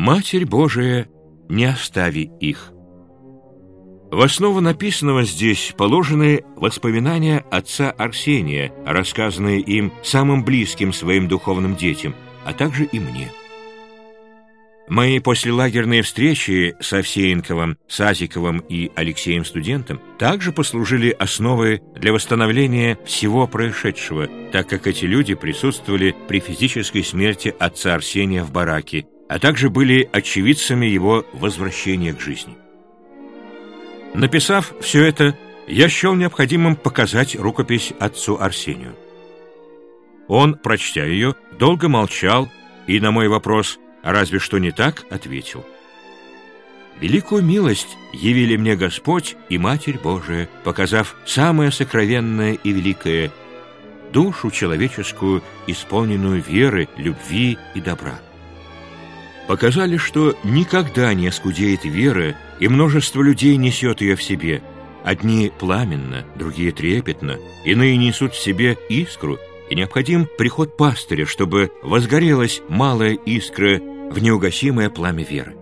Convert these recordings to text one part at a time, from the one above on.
«Матерь Божия, не остави их». В основу написанного здесь положены воспоминания отца Арсения, рассказанные им самым близким своим духовным детям, а также и мне. Мои послелагерные встречи с Овсеенковым, Сазиковым и Алексеем Студентом также послужили основой для восстановления всего происшедшего, так как эти люди присутствовали при физической смерти отца Арсения в бараке, а также были очевидцами его возвращения к жизни. Написав все это, я счел необходимым показать рукопись отцу Арсению. Он, прочтя ее, долго молчал и на мой вопрос «разве что не так?» ответил. «Великую милость явили мне Господь и Матерь Божия, показав самое сокровенное и великое — душу человеческую, исполненную веры, любви и добра. Показали, что никогда не оскудеет вера, и множество людей несет ее в себе. Одни пламенно, другие трепетно, иные несут в себе искру, и необходим приход пастыря, чтобы возгорелась малая искра в неугасимое пламя веры.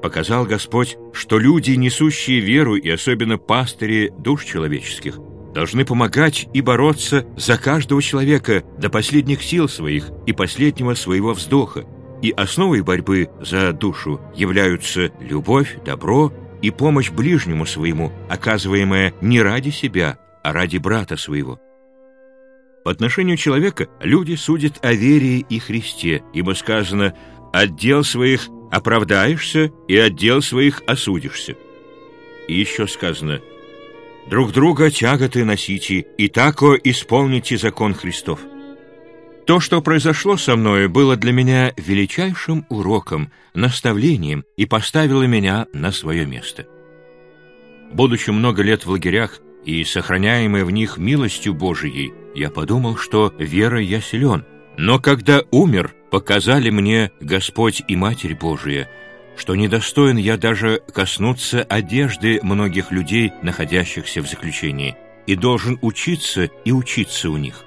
Показал Господь, что люди, несущие веру, и особенно пастыри душ человеческих, должны помогать и бороться за каждого человека до последних сил своих и последнего своего вздоха, и основой борьбы за душу являются любовь, добро и помощь ближнему своему, оказываемая не ради себя, а ради брата своего. По отношению человека люди судят о вере и Христе, ибо сказано «отдел своих оправдаешься и отдел своих осудишься». И еще сказано «друг друга тяготы носите, и тако исполните закон Христов». То, что произошло со мной, было для меня величайшим уроком, наставлением и поставило меня на свое место. Будучи много лет в лагерях и сохраняемой в них милостью Божией, я подумал, что верой я силен. Но когда умер, показали мне Господь и Матерь Божия, что недостоин я даже коснуться одежды многих людей, находящихся в заключении, и должен учиться и учиться у них.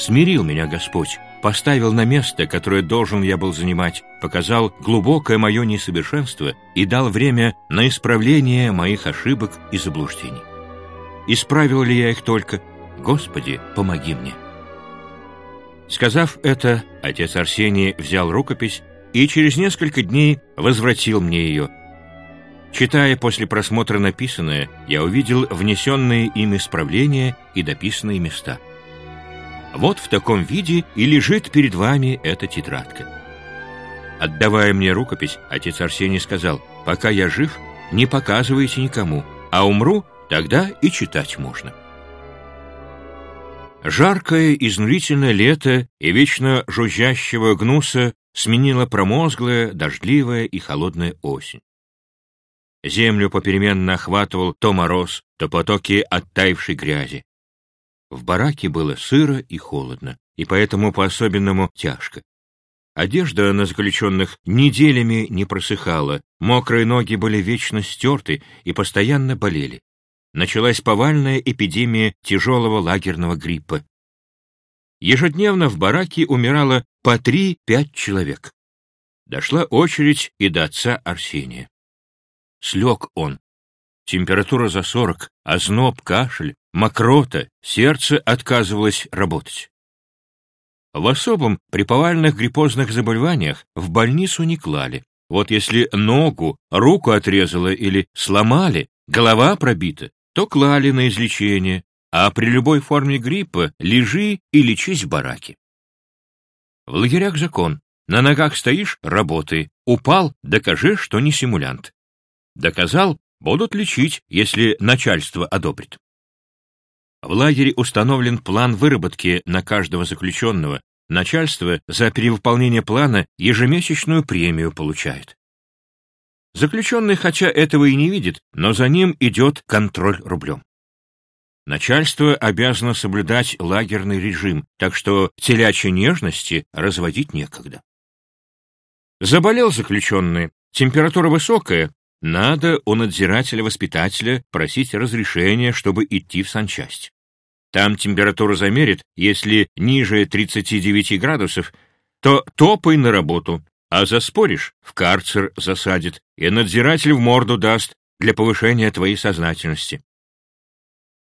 Смирил меня Господь, поставил на место, которое должен я был занимать, показал глубокое мое несовершенство и дал время на исправление моих ошибок и заблуждений. Исправил ли я их только? Господи, помоги мне. Сказав это, отец Арсений взял рукопись и через несколько дней возвратил мне ее. Читая после просмотра написанное, я увидел внесенные им исправления и дописанные места – вот в таком виде и лежит перед вами эта тетрадка. Отдавая мне рукопись, отец Арсений сказал, «Пока я жив, не показывайте никому, а умру, тогда и читать можно». Жаркое, изнурительное лето и вечно жужжащего гнуса сменила промозглая, дождливая и холодная осень. Землю попеременно охватывал то мороз, то потоки оттаившей грязи. В бараке было сыро и холодно, и поэтому по-особенному тяжко. Одежда на заключенных неделями не просыхала, мокрые ноги были вечно стерты и постоянно болели. Началась повальная эпидемия тяжелого лагерного гриппа. Ежедневно в бараке умирало по три-пять человек. Дошла очередь и до отца Арсения. Слег он. Температура за сорок, озноб, кашель, мокрота, сердце отказывалось работать. В особом при повальных гриппозных заболеваниях в больницу не клали. Вот если ногу, руку отрезало или сломали, голова пробита, то клали на излечение, а при любой форме гриппа лежи и лечись в бараке. В лагерях закон. На ногах стоишь — работай. Упал — докажи, что не симулянт. Доказал — будут лечить, если начальство одобрит. В лагере установлен план выработки на каждого заключенного. Начальство за перевыполнение плана ежемесячную премию получает. Заключенный, хотя этого и не видит, но за ним идет контроль рублем. Начальство обязано соблюдать лагерный режим, так что телячьей нежности разводить некогда. Заболел заключенный, температура высокая, надо у надзирателя-воспитателя просить разрешения, чтобы идти в санчасть. Там температуру замерит, если ниже 39 градусов, то топай на работу. а заспоришь — в карцер засадит, и надзиратель в морду даст для повышения твоей сознательности.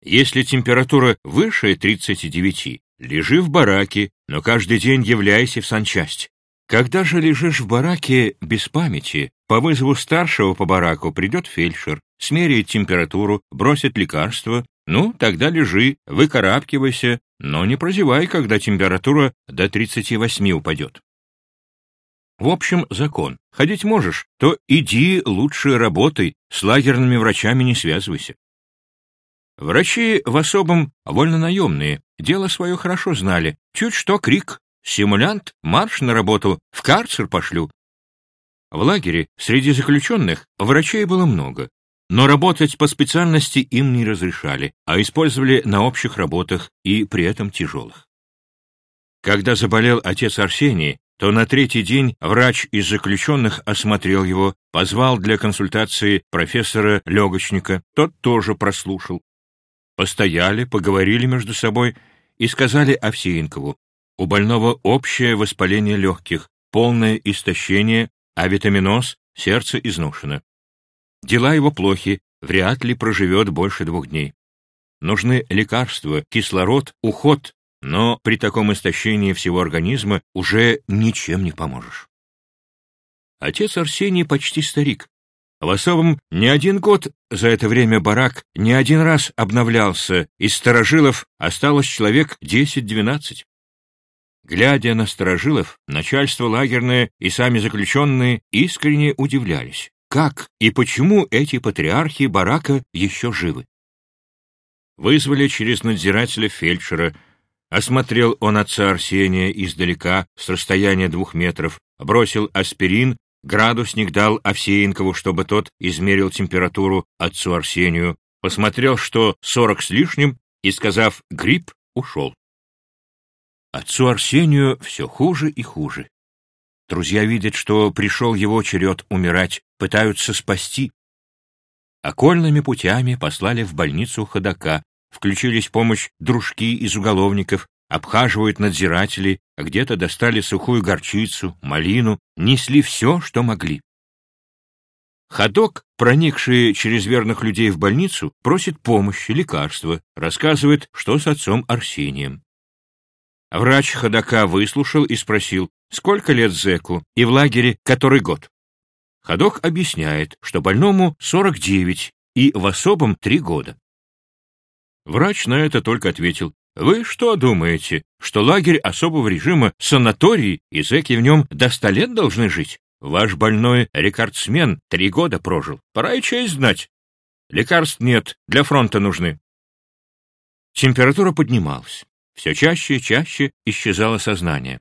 Если температура выше 39, лежи в бараке, но каждый день являйся в санчасть. Когда же лежишь в бараке без памяти, по вызову старшего по бараку придет фельдшер, смеряет температуру, бросит лекарство, ну, тогда лежи, выкарабкивайся, но не прозевай, когда температура до 38 упадет. В общем, закон. Ходить можешь, то иди лучше работай, с лагерными врачами не связывайся. Врачи в особом вольнонаемные, дело свое хорошо знали. Чуть что крик, симулянт, марш на работу, в карцер пошлю. В лагере среди заключенных врачей было много, но работать по специальности им не разрешали, а использовали на общих работах и при этом тяжелых. Когда заболел отец Арсений, то на третий день врач из заключенных осмотрел его, позвал для консультации профессора Легочника, тот тоже прослушал. Постояли, поговорили между собой и сказали Овсеенкову, у больного общее воспаление легких, полное истощение, а витаминоз, сердце изношено. Дела его плохи, вряд ли проживет больше двух дней. Нужны лекарства, кислород, уход, но при таком истощении всего организма уже ничем не поможешь. Отец Арсений почти старик. В особом не один год за это время барак не один раз обновлялся, из старожилов осталось человек 10-12. Глядя на старожилов, начальство лагерное и сами заключенные искренне удивлялись, как и почему эти патриархи барака еще живы. Вызвали через надзирателя фельдшера, Осмотрел он отца Арсения издалека, с расстояния двух метров, бросил аспирин, градусник дал Овсеенкову, чтобы тот измерил температуру отцу Арсению, посмотрел, что сорок с лишним, и, сказав «грипп», ушел. Отцу Арсению все хуже и хуже. Друзья видят, что пришел его черед умирать, пытаются спасти. Окольными путями послали в больницу ходока, включились в помощь дружки из уголовников, обхаживают надзиратели, а где-то достали сухую горчицу, малину, несли все, что могли. Ходок, проникший через верных людей в больницу, просит помощи, лекарства, рассказывает, что с отцом Арсением. Врач ходока выслушал и спросил, сколько лет зэку и в лагере который год. Ходок объясняет, что больному 49 и в особом три года. Врач на это только ответил, «Вы что думаете, что лагерь особого режима — санаторий, и зэки в нем до ста лет должны жить? Ваш больной рекордсмен три года прожил. Пора и честь знать. Лекарств нет, для фронта нужны». Температура поднималась. Все чаще и чаще исчезало сознание.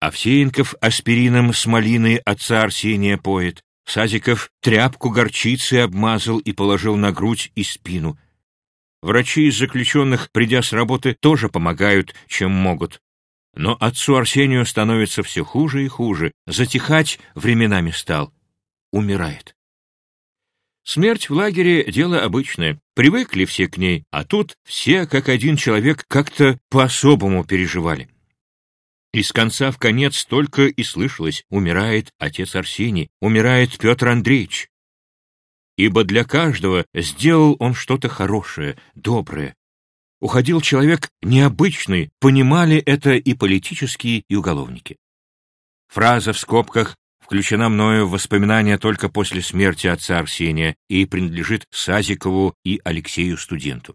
Овсеенков аспирином с малиной отца Арсения поет, Сазиков тряпку горчицы обмазал и положил на грудь и спину — Врачи из заключенных, придя с работы, тоже помогают, чем могут. Но отцу Арсению становится все хуже и хуже, затихать временами стал. Умирает. Смерть в лагере — дело обычное, привыкли все к ней, а тут все, как один человек, как-то по-особому переживали. Из конца в конец только и слышалось «умирает отец Арсений», «умирает Петр Андреевич» ибо для каждого сделал он что-то хорошее, доброе. Уходил человек необычный, понимали это и политические, и уголовники. Фраза в скобках включена мною в воспоминания только после смерти отца Арсения и принадлежит Сазикову и Алексею студенту.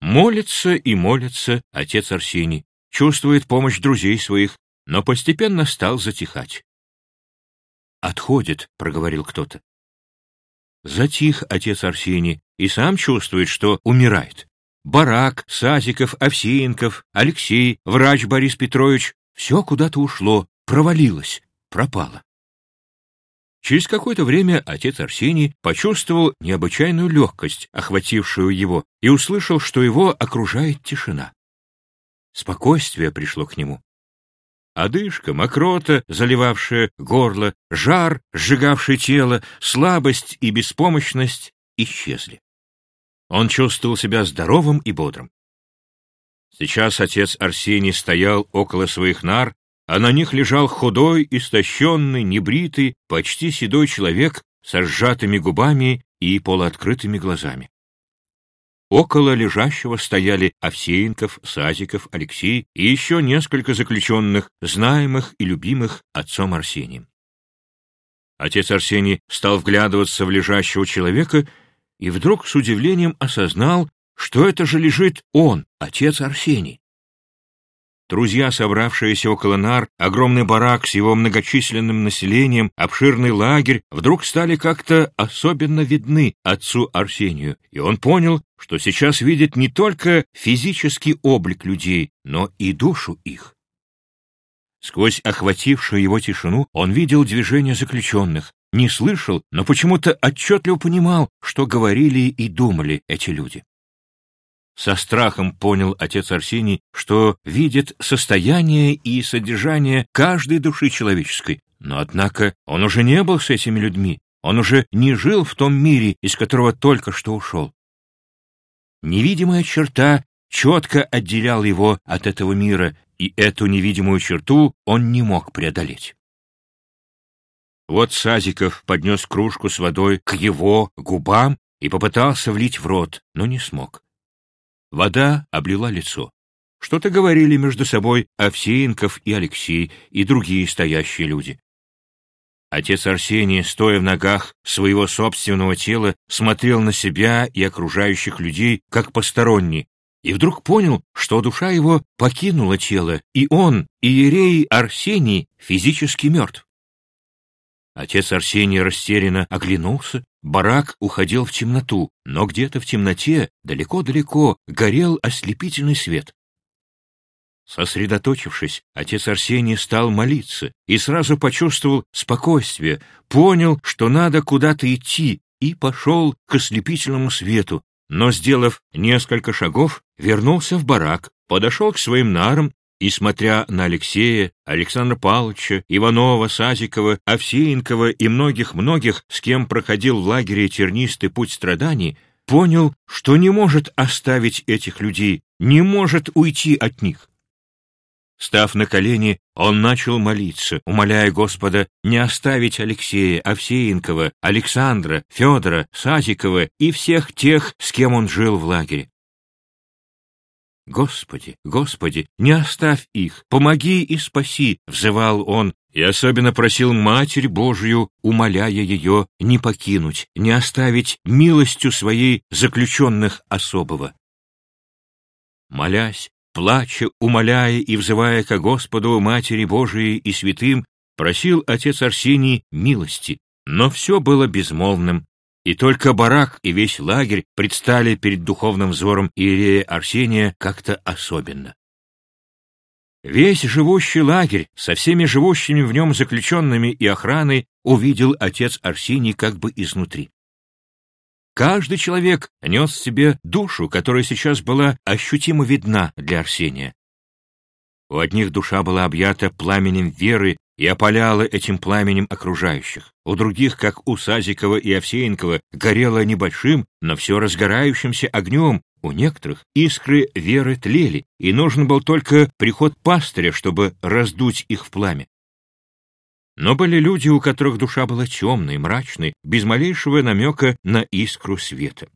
Молится и молится отец Арсений, чувствует помощь друзей своих, но постепенно стал затихать. «Отходит», — проговорил кто-то. Затих отец Арсений и сам чувствует, что умирает. Барак, Сазиков, Овсеенков, Алексей, врач Борис Петрович — все куда-то ушло, провалилось, пропало. Через какое-то время отец Арсений почувствовал необычайную легкость, охватившую его, и услышал, что его окружает тишина. Спокойствие пришло к нему. Одышка, мокрота, заливавшая горло, жар, сжигавший тело, слабость и беспомощность исчезли. Он чувствовал себя здоровым и бодрым. Сейчас отец Арсений стоял около своих нар, а на них лежал худой, истощенный, небритый, почти седой человек со сжатыми губами и полуоткрытыми глазами. Около лежащего стояли Овсеенков, Сазиков, Алексей и еще несколько заключенных, знаемых и любимых отцом Арсением. Отец Арсений стал вглядываться в лежащего человека и вдруг с удивлением осознал, что это же лежит он, отец Арсений. Друзья, собравшиеся около нар, огромный барак с его многочисленным населением, обширный лагерь, вдруг стали как-то особенно видны отцу Арсению, и он понял, что сейчас видит не только физический облик людей, но и душу их. Сквозь охватившую его тишину он видел движения заключенных, не слышал, но почему-то отчетливо понимал, что говорили и думали эти люди. Со страхом понял отец Арсений, что видит состояние и содержание каждой души человеческой. Но, однако, он уже не был с этими людьми, он уже не жил в том мире, из которого только что ушел. Невидимая черта четко отделяла его от этого мира, и эту невидимую черту он не мог преодолеть. Вот Сазиков поднес кружку с водой к его губам и попытался влить в рот, но не смог. Вода облила лицо. Что-то говорили между собой Овсеенков и Алексей и другие стоящие люди. Отец Арсений, стоя в ногах своего собственного тела, смотрел на себя и окружающих людей как посторонний, и вдруг понял, что душа его покинула тело, и он, иерей Арсений, физически мертв. Отец Арсений растерянно оглянулся, барак уходил в темноту, но где-то в темноте, далеко-далеко, горел ослепительный свет. Сосредоточившись, отец Арсений стал молиться и сразу почувствовал спокойствие, понял, что надо куда-то идти, и пошел к ослепительному свету, но, сделав несколько шагов, вернулся в барак, подошел к своим нарам и, смотря на Алексея, Александра Павловича, Иванова, Сазикова, Овсеенкова и многих-многих, с кем проходил в лагере тернистый путь страданий, понял, что не может оставить этих людей, не может уйти от них. Став на колени, он начал молиться, умоляя Господа не оставить Алексея, Овсеенкова, Александра, Федора, Сазикова и всех тех, с кем он жил в лагере. «Господи, Господи, не оставь их, помоги и спаси!» — взывал он, и особенно просил Матерь Божию, умоляя ее не покинуть, не оставить милостью своей заключенных особого. Молясь, плача, умоляя и взывая ко Господу, Матери Божией и святым, просил отец Арсений милости, но все было безмолвным, и только барак и весь лагерь предстали перед духовным взором Иерея Арсения как-то особенно. Весь живущий лагерь со всеми живущими в нем заключенными и охраной увидел отец Арсений как бы изнутри. Каждый человек нес в себе душу, которая сейчас была ощутимо видна для Арсения. У одних душа была объята пламенем веры и опаляла этим пламенем окружающих. У других, как у Сазикова и Овсеенкова, горело небольшим, но все разгорающимся огнем. У некоторых искры веры тлели, и нужен был только приход пастыря, чтобы раздуть их в пламя. Но были люди, у которых душа была темной, мрачной, без малейшего намека на искру света.